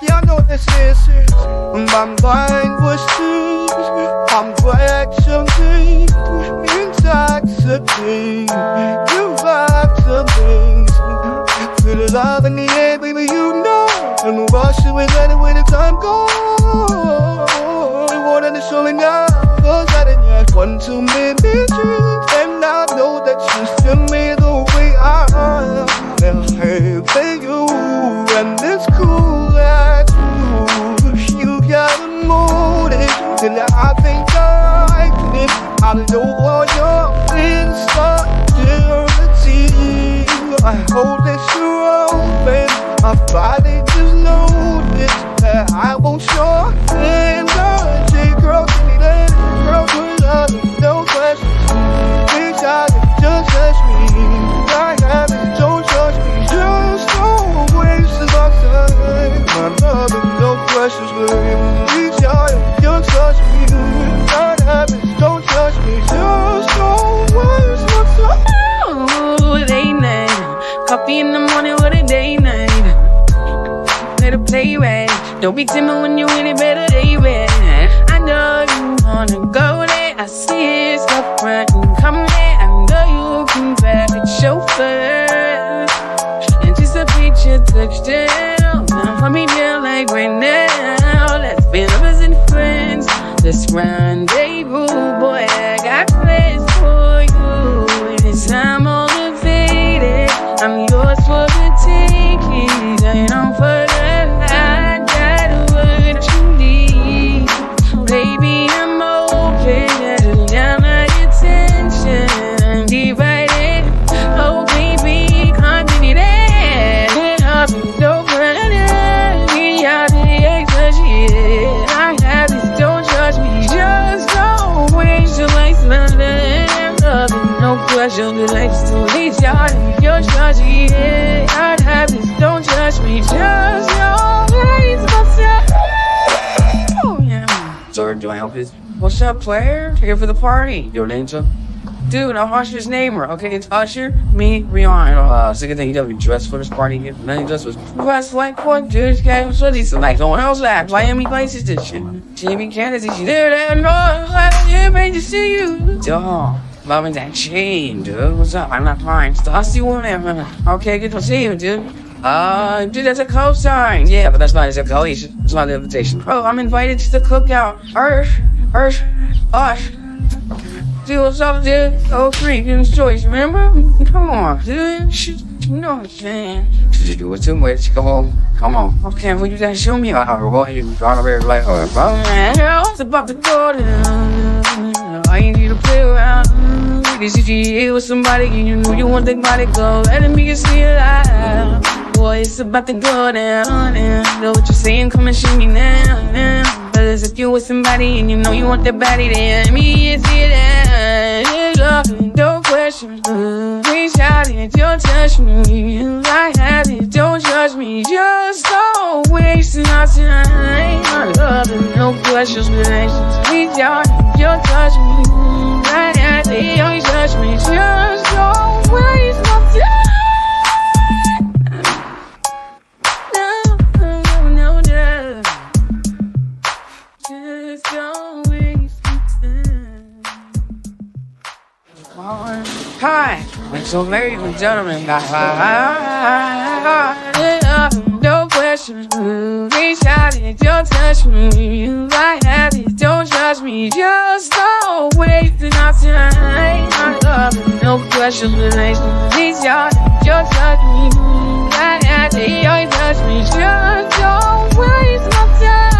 You know this is it. My mind was too. I'm glad something intoxicating. Your vibe's something Feel alive in the air, baby, you know. And rush away, let it when the time goes. Coffee in the morning with a day night. It play right. Don't be timid when you in it, better day right. I know you wanna go there. I see it, stop right and come there. I know you can drive the chauffeur. Anticipate your touchdown. Now let me feel like right now. Let's be lovers and friends. Let's no question. The lights to leave y'all. You're judging. I have this, don't judge me. Just don't waste my. Oh, yeah. Sir, do I help you? What's up, player? Here for the party. Your name, sir? Dude, I'm Usher's neighbor, okay? It's Usher, me, Rihanna. Uh, second thing, you be dressed for this party here. Man, dress was. What's like what? This guy was these like no one else acts. Miami places this shit. Jimmy Kennedy, she's there, there, no, yeah, man, to see you. Dog. Loving that chain, dude. What's up? I'm not fine. Dusty woman. Okay, good to see you, dude. Uh, dude, that's a co-sign. Yeah, but that's not his invitation. It's not the invitation. Bro, I'm invited to the cookout. Ursh, Ursh, Ush. Dude, what's up, dude? Oh, freaking choice, remember? Come on, dude. You know what I'm saying. Did you do Wait, come on. Come on. Okay, well, you gotta show me how. Uh, go ahead and draw the like, uh, Oh, man, I was about to go down. I ain't need to play Because if you here with somebody and you know you want their body go, let me see it. Boy, it's about to go down. And know what you're saying, come and shoot me now. now. Cause if you with somebody and you know you want their body, then let me see it out. No questions. Reach out and don't touch me. I have it, don't judge me. Just don't waste our time. I love it, no questions, relations. Reach out and don't touch me. Just don't waste time. Hi, so ladies and gentlemen, no questions. Reach out and don't touch me. I have it, me. Just don't waste our time. I love no questions. Relations. Reach out and don't touch me. Have it, don't touch me. Just don't waste my time.